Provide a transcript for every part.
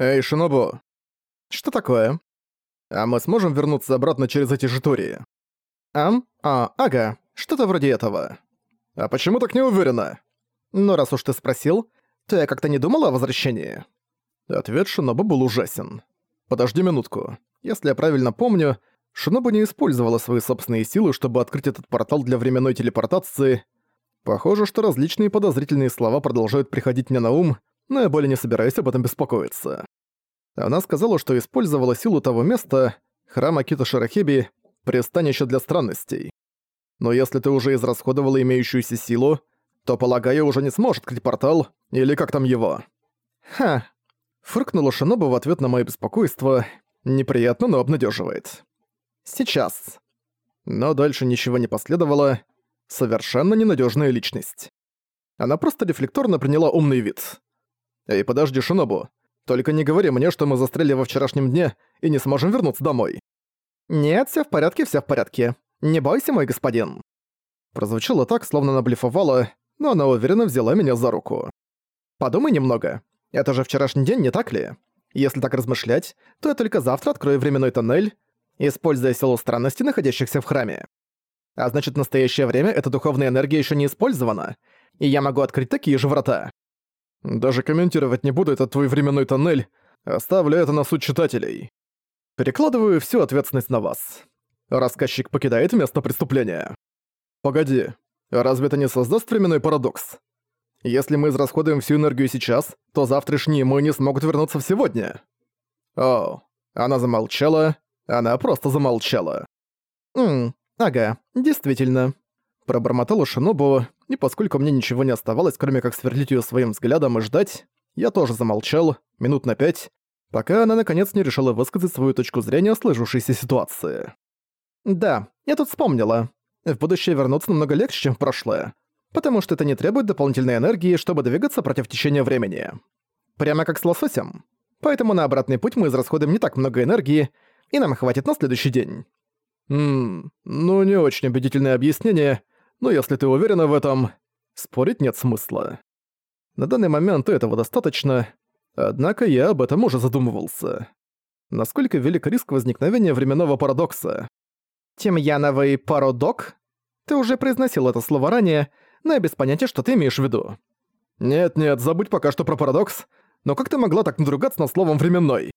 Эй, Шинобу. Что такое? А мы сможем вернуться обратно через эти же Тории? Ам? А, ага, что-то вроде этого. А почему так не уверена? Ну, раз уж ты спросил, то я как-то не думала о возвращении. Ответ Шинобу был ужасен. Подожди минутку. Если я правильно помню, Шинобу не использовала свои собственные силы, чтобы открыть этот портал для временной телепортации. Похоже, что различные подозрительные слова продолжают приходить мне на ум, но я более не собираюсь об этом беспокоиться. Она сказала, что использовала силу того места, храма Кита Шарахеби, пристанище для странностей. Но если ты уже израсходовала имеющуюся силу, то, полагаю, уже не сможет открыть портал, или как там его. Ха. Фыркнула Шиноба в ответ на мое беспокойство. Неприятно, но обнадеживает. Сейчас. Но дальше ничего не последовало. Совершенно ненадежная личность. Она просто рефлекторно приняла умный вид. «Эй, подожди, Шинобу. Только не говори мне, что мы застряли во вчерашнем дне и не сможем вернуться домой». «Нет, все в порядке, все в порядке. Не бойся, мой господин». Прозвучало так, словно она блефовала, но она уверенно взяла меня за руку. «Подумай немного. Это же вчерашний день, не так ли? Если так размышлять, то я только завтра открою временной тоннель, используя силу странности, находящихся в храме. А значит, в настоящее время эта духовная энергия еще не использована, и я могу открыть такие же врата. Даже комментировать не буду этот твой временной тоннель, оставлю это на суд читателей. Перекладываю всю ответственность на вас. Рассказчик покидает место преступления. Погоди, разве это не создаст временной парадокс? Если мы израсходуем всю энергию сейчас, то завтрашние мы не смогут вернуться в сегодня. О, она замолчала, она просто замолчала. Ммм, ага, действительно. Пробормотала Шинобу, и поскольку мне ничего не оставалось, кроме как сверлить её своим взглядом и ждать, я тоже замолчал, минут на пять, пока она наконец не решила высказать свою точку зрения о сложившейся ситуации. «Да, я тут вспомнила. В будущее вернуться намного легче, чем в прошлое, потому что это не требует дополнительной энергии, чтобы двигаться против течения времени. Прямо как с лососем. Поэтому на обратный путь мы израсходуем не так много энергии, и нам хватит на следующий день». «Ммм, ну не очень убедительное объяснение, но если ты уверена в этом, спорить нет смысла. На данный момент этого достаточно, однако я об этом уже задумывался. Насколько велик риск возникновения временного парадокса? Тимьяновый парадок? Ты уже произносил это слово ранее, но я без понятия, что ты имеешь в виду. Нет-нет, забудь пока что про парадокс, но как ты могла так надругаться над словом «временной»?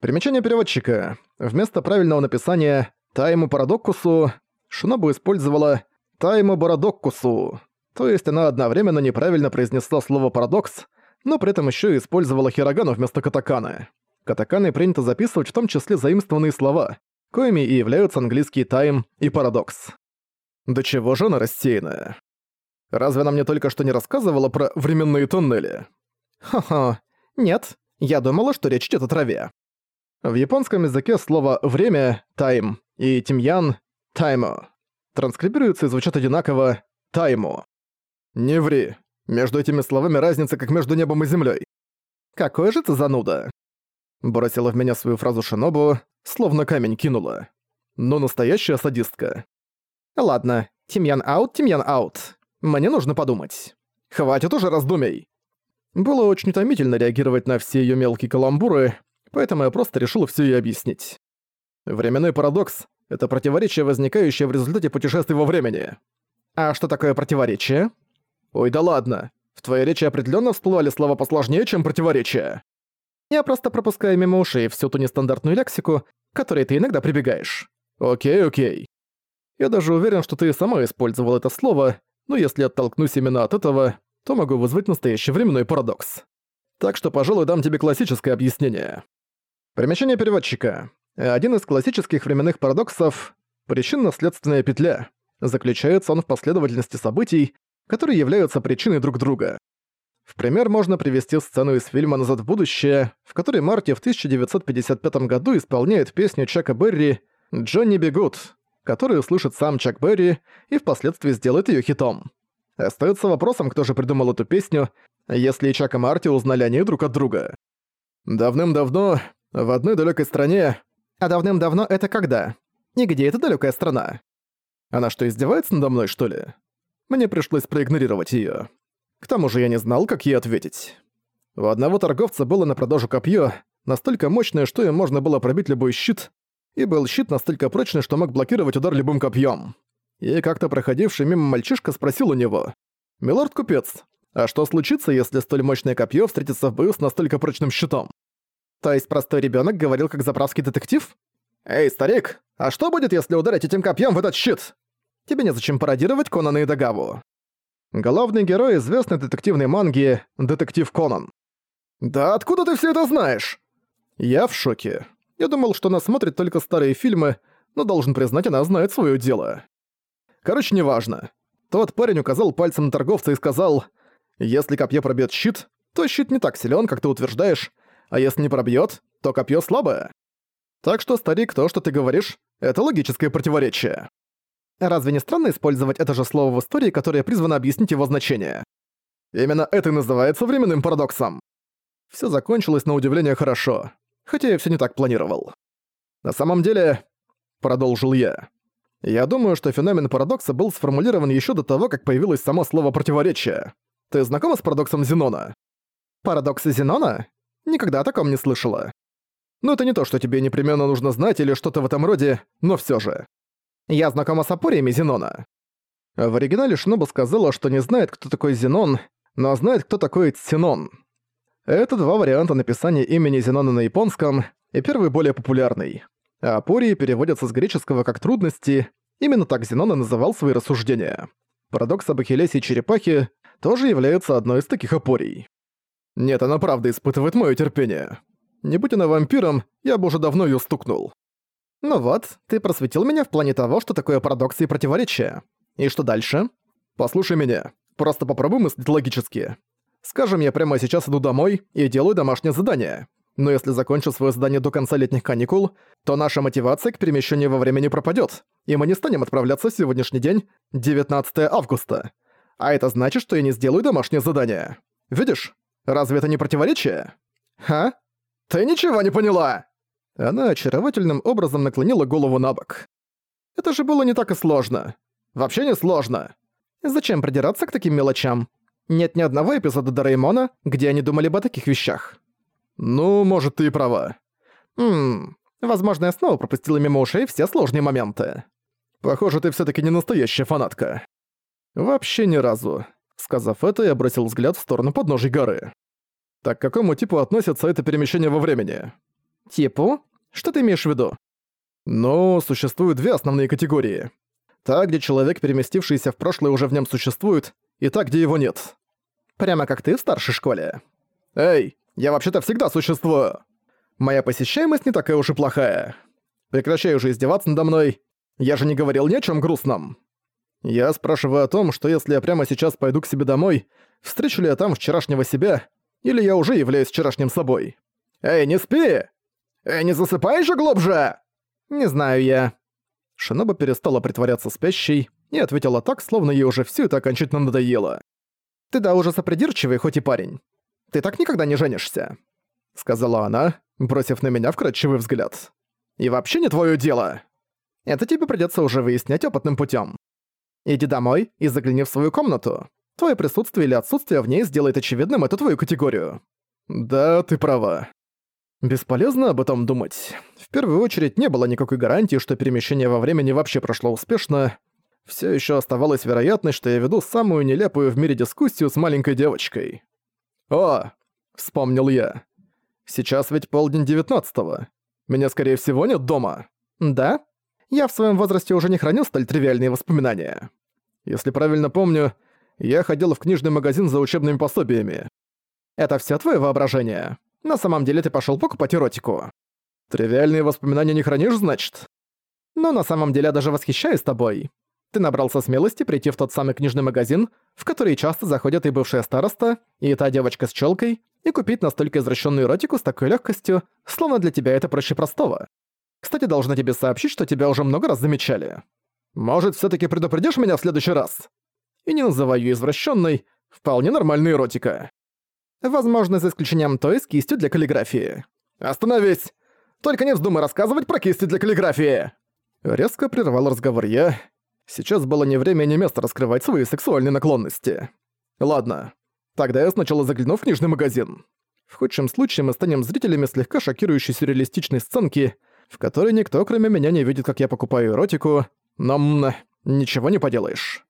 Примечание переводчика. Вместо правильного написания «тайму парадокусу» Шинобу использовала Тайму Бородоккусу. То есть она одновременно неправильно произнесла слово «парадокс», но при этом еще и использовала хирогану вместо катаканы. Катаканы принято записывать в том числе заимствованные слова, коими и являются английский «тайм» и «парадокс». Да чего же она рассеянная? Разве она мне только что не рассказывала про временные тоннели? Ха-ха, нет, я думала, что речь идет о траве. В японском языке слово «время» — «тайм» и «тимьян» — «таймо» транскрибируются и звучат одинаково «тайму». Не ври. Между этими словами разница как между небом и землей. «Какой же ты зануда?» Бросила в меня свою фразу Шинобу, словно камень кинула. Но настоящая садистка. «Ладно, Тимьян аут, Тимьян аут. Мне нужно подумать. Хватит уже раздумий!» Было очень утомительно реагировать на все ее мелкие каламбуры, поэтому я просто решил все ей объяснить. Временной парадокс это противоречие, возникающее в результате путешествий во времени. А что такое противоречие? Ой, да ладно. В твоей речи определенно всплывали слова посложнее, чем противоречие. Я просто пропускаю мимо ушей всю ту нестандартную лексику, к которой ты иногда прибегаешь. Окей, окей. Я даже уверен, что ты сама использовал это слово, но если оттолкнусь именно от этого, то могу вызвать настоящий временной парадокс. Так что, пожалуй, дам тебе классическое объяснение. Примечание переводчика. Один из классических временных парадоксов — причинно-следственная петля. Заключается он в последовательности событий, которые являются причиной друг друга. В пример можно привести сцену из фильма «Назад в будущее», в которой Марти в 1955 году исполняет песню Чака Берри «Джонни Бегут», которую услышит сам Чак Берри и впоследствии сделает ее хитом. Остается вопросом, кто же придумал эту песню, если Чак и Марти узнали о ней друг от друга. Давным-давно, в одной далекой стране, а давным-давно это когда? И где эта далекая страна? Она что, издевается надо мной, что ли? Мне пришлось проигнорировать её. К тому же я не знал, как ей ответить. У одного торговца было на продажу копье, настолько мощное, что им можно было пробить любой щит, и был щит настолько прочный, что мог блокировать удар любым копьем. И как-то проходивший мимо мальчишка спросил у него, «Милорд-купец, а что случится, если столь мощное копье встретится в бою с настолько прочным щитом?» То есть простой ребенок говорил как заправский детектив? «Эй, старик, а что будет, если ударить этим копьем в этот щит?» Тебе незачем пародировать Конана и Дагаву. Главный герой известной детективной манги «Детектив Конан». «Да откуда ты все это знаешь?» Я в шоке. Я думал, что она смотрит только старые фильмы, но должен признать, она знает свое дело. Короче, неважно. Тот парень указал пальцем на торговца и сказал, «Если копье пробьет щит, то щит не так силен, как ты утверждаешь, а если не пробьет, то копье слабое. Так что, старик, то, что ты говоришь, это логическое противоречие. Разве не странно использовать это же слово в истории, которое призвано объяснить его значение? Именно это и называется временным парадоксом. Все закончилось на удивление хорошо, хотя я все не так планировал. На самом деле, продолжил я, я думаю, что феномен парадокса был сформулирован еще до того, как появилось само слово противоречие. Ты знакома с парадоксом Зенона? Парадоксы Зенона? Никогда о таком не слышала. Ну это не то, что тебе непременно нужно знать или что-то в этом роде, но все же. Я знакома с опориями Зенона. В оригинале Шиноба сказала, что не знает, кто такой Зенон, но знает, кто такой Цинон. Это два варианта написания имени Зенона на японском, и первый более популярный. А переводятся с греческого как «трудности», именно так Зенона называл свои рассуждения. Парадокс об Ахиллесе и черепахе тоже является одной из таких опорий. Нет, она правда испытывает моё терпение. Не будь она вампиром, я бы уже давно её стукнул. Ну вот, ты просветил меня в плане того, что такое парадоксы и противоречия. И что дальше? Послушай меня. Просто попробуй мыслить логически. Скажем, я прямо сейчас иду домой и делаю домашнее задание. Но если закончу свое задание до конца летних каникул, то наша мотивация к перемещению во времени пропадет, и мы не станем отправляться в сегодняшний день, 19 августа. А это значит, что я не сделаю домашнее задание. Видишь? Разве это не противоречие? Ха? Ты ничего не поняла! Она очаровательным образом наклонила голову на бок. Это же было не так и сложно. Вообще не сложно. Зачем придираться к таким мелочам? Нет ни одного эпизода Дореймона, где они думали бы о таких вещах. Ну, может, ты и права. Хм, возможно, я снова пропустила мимо ушей все сложные моменты. Похоже, ты все таки не настоящая фанатка. Вообще ни разу. Сказав это, я бросил взгляд в сторону подножия горы. Так к какому типу относится это перемещение во времени? Типу? Что ты имеешь в виду? Ну, существуют две основные категории. Та, где человек, переместившийся в прошлое, уже в нем существует, и та, где его нет. Прямо как ты в старшей школе. Эй, я вообще-то всегда существую. Моя посещаемость не такая уж и плохая. Прекращай уже издеваться надо мной. Я же не говорил ни о чем грустном. Я спрашиваю о том, что если я прямо сейчас пойду к себе домой, встречу ли я там вчерашнего себя, или я уже являюсь вчерашним собой. Эй, не спи! «Эй, не засыпаешь же глубже?» «Не знаю я». Шиноба перестала притворяться спящей и ответила так, словно ей уже все это окончательно надоело. «Ты до ужаса придирчивый, хоть и парень. Ты так никогда не женишься», — сказала она, бросив на меня вкрадчивый взгляд. «И вообще не твое дело. Это тебе придется уже выяснять опытным путем. Иди домой и загляни в свою комнату. Твое присутствие или отсутствие в ней сделает очевидным эту твою категорию». «Да, ты права», Бесполезно об этом думать. В первую очередь не было никакой гарантии, что перемещение во времени вообще прошло успешно. Все еще оставалась вероятность, что я веду самую нелепую в мире дискуссию с маленькой девочкой. «О!» — вспомнил я. «Сейчас ведь полдень девятнадцатого. Меня, скорее всего, нет дома». «Да? Я в своем возрасте уже не храню столь тривиальные воспоминания. Если правильно помню, я ходил в книжный магазин за учебными пособиями. Это все твое воображение?» На самом деле ты пошёл покупать эротику. Тривиальные воспоминания не хранишь, значит? Но на самом деле я даже восхищаюсь тобой. Ты набрался смелости прийти в тот самый книжный магазин, в который часто заходят и бывшая староста, и та девочка с чёлкой, и купить настолько извращенную эротику с такой легкостью, словно для тебя это проще простого. Кстати, должна тебе сообщить, что тебя уже много раз замечали. Может, все таки предупредишь меня в следующий раз? И не называй её извращенной, вполне нормальная эротика. Возможно, за исключением той с кистью для каллиграфии. «Остановись! Только не вздумай рассказывать про кисти для каллиграфии!» Резко прервал разговор я. Сейчас было не время и не место раскрывать свои сексуальные наклонности. Ладно, тогда я сначала загляну в книжный магазин. В худшем случае мы станем зрителями слегка шокирующей сюрреалистичной сценки, в которой никто, кроме меня, не видит, как я покупаю эротику, но м, ничего не поделаешь.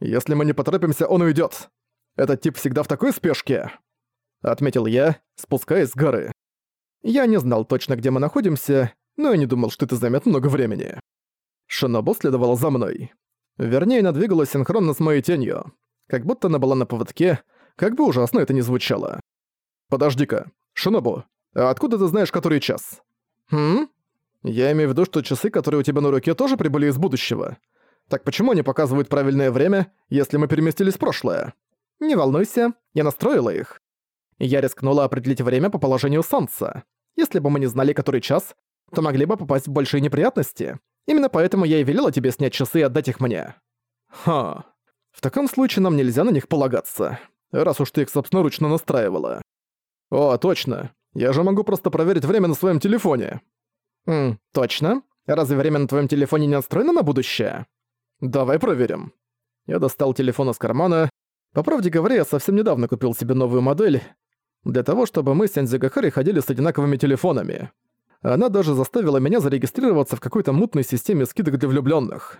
Если мы не поторопимся, он уйдет. Этот тип всегда в такой спешке. Отметил я, спускаясь с горы. Я не знал точно, где мы находимся, но я не думал, что это займет много времени. Шинобу следовала за мной. Вернее, она двигалась синхронно с моей тенью. Как будто она была на поводке, как бы ужасно это ни звучало. «Подожди-ка, Шинобу, а откуда ты знаешь, который час?» «Хм? Я имею в виду, что часы, которые у тебя на руке, тоже прибыли из будущего. Так почему они показывают правильное время, если мы переместились в прошлое?» «Не волнуйся, я настроила их. Я рискнула определить время по положению солнца. Если бы мы не знали, который час, то могли бы попасть в большие неприятности. Именно поэтому я и велела тебе снять часы и отдать их мне». «Ха. В таком случае нам нельзя на них полагаться, раз уж ты их собственноручно настраивала». «О, точно. Я же могу просто проверить время на своем телефоне». «Ммм, точно? Разве время на твоем телефоне не настроено на будущее?» «Давай проверим». Я достал телефон из кармана. По правде говоря, я совсем недавно купил себе новую модель, для того, чтобы мы с Энзигахари ходили с одинаковыми телефонами. Она даже заставила меня зарегистрироваться в какой-то мутной системе скидок для влюблённых.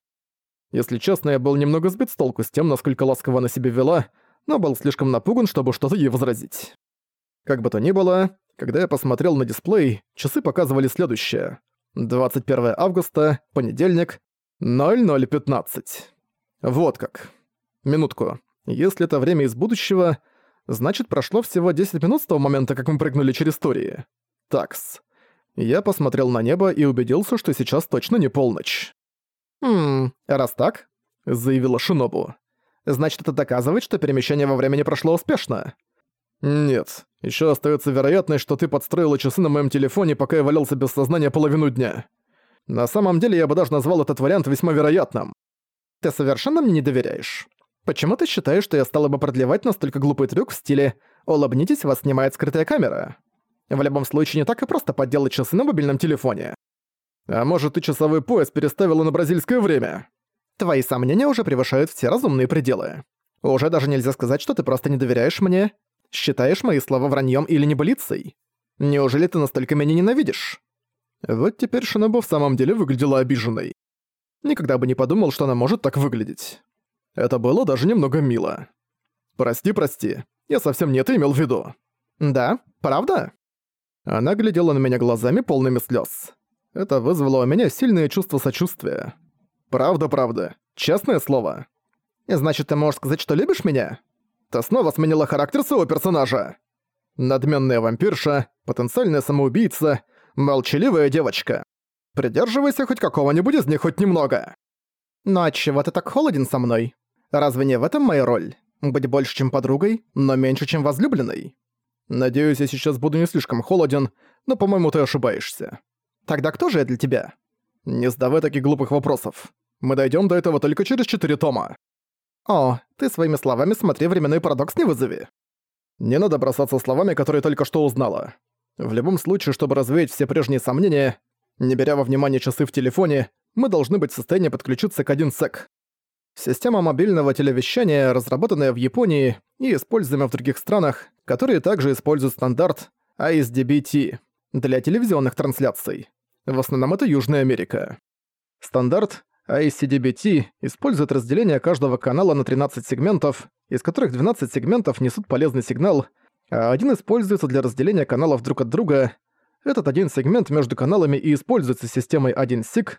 Если честно, я был немного сбит с толку с тем, насколько ласково она себя вела, но был слишком напуган, чтобы что-то ей возразить. Как бы то ни было, когда я посмотрел на дисплей, часы показывали следующее. 21 августа, понедельник, 00.15. Вот как. Минутку. Если это время из будущего, значит прошло всего 10 минут с того момента, как мы прыгнули через Тории. Такс. Я посмотрел на небо и убедился, что сейчас точно не полночь. «Хм, раз так», — заявила Шинобу, — «значит, это доказывает, что перемещение во времени прошло успешно». «Нет, еще остается вероятность, что ты подстроила часы на моем телефоне, пока я валялся без сознания половину дня. На самом деле, я бы даже назвал этот вариант весьма вероятным. Ты совершенно мне не доверяешь. Почему ты считаешь, что я стала бы продлевать настолько глупый трюк в стиле «Улыбнитесь, вас снимает скрытая камера»? В любом случае, не так и просто подделать часы на мобильном телефоне. А может, ты часовой пояс переставила на бразильское время? Твои сомнения уже превышают все разумные пределы. Уже даже нельзя сказать, что ты просто не доверяешь мне, считаешь мои слова враньем или небылицей. Неужели ты настолько меня ненавидишь? Вот теперь Шинобу в самом деле выглядела обиженной. Никогда бы не подумал, что она может так выглядеть. Это было даже немного мило. «Прости, прости, я совсем не это имел в виду». «Да? Правда?» Она глядела на меня глазами, полными слез. Это вызвало у меня сильное чувство сочувствия. «Правда, правда. Честное слово». «Значит, ты можешь сказать, что любишь меня?» Ты снова сменила характер своего персонажа. Надменная вампирша, потенциальная самоубийца, молчаливая девочка. Придерживайся хоть какого-нибудь из них хоть немного. Ну а чего ты так холоден со мной? Разве не в этом моя роль? Быть больше, чем подругой, но меньше, чем возлюбленной? Надеюсь, я сейчас буду не слишком холоден, но, по-моему, ты ошибаешься. Тогда кто же я для тебя? Не задавай таких глупых вопросов. Мы дойдем до этого только через четыре тома. «О, ты своими словами смотри временной парадокс не вызови». Не надо бросаться словами, которые только что узнала. В любом случае, чтобы развеять все прежние сомнения, не беря во внимание часы в телефоне, мы должны быть в состоянии подключиться к 1 сек. Система мобильного телевещания, разработанная в Японии и используемая в других странах, которые также используют стандарт ISDBT для телевизионных трансляций. В основном это Южная Америка. Стандарт ICDBT использует разделение каждого канала на 13 сегментов, из которых 12 сегментов несут полезный сигнал, а один используется для разделения каналов друг от друга. Этот один сегмент между каналами и используется системой 1SIG,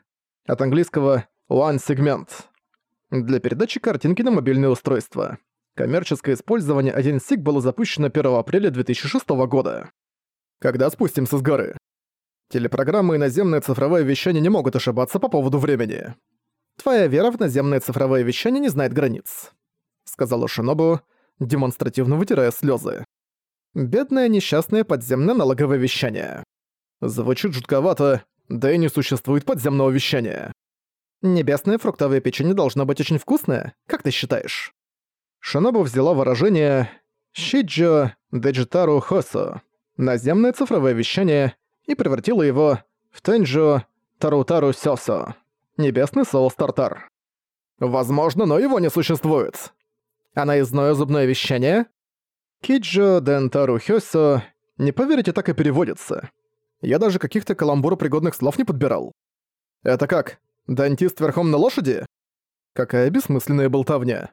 от английского One Segment, для передачи картинки на мобильное устройство. Коммерческое использование 1SIG было запущено 1 апреля 2006 года. Когда спустимся с горы? Телепрограммы и наземное цифровое вещание не могут ошибаться по поводу времени. Твоя вера в наземное цифровое вещание не знает границ», — сказала Шинобу, демонстративно вытирая слезы. «Бедное несчастное подземное налоговое вещание». Звучит жутковато, да и не существует подземного вещания. Небесное фруктовое печенье должно быть очень вкусное, как ты считаешь? Шинобу взяла выражение «Шиджо Деджитару Хосо» — наземное цифровое вещание, и превратила его в Тенджо Тарутару Сёсо. Небесный соус тартар. Возможно, но его не существует. Она изное зубное вещание? Киджо Дентару Хёсо Не поверите, так и переводится. Я даже каких-то каламбуропригодных слов не подбирал. Это как, дантист верхом на лошади? Какая бессмысленная болтовня.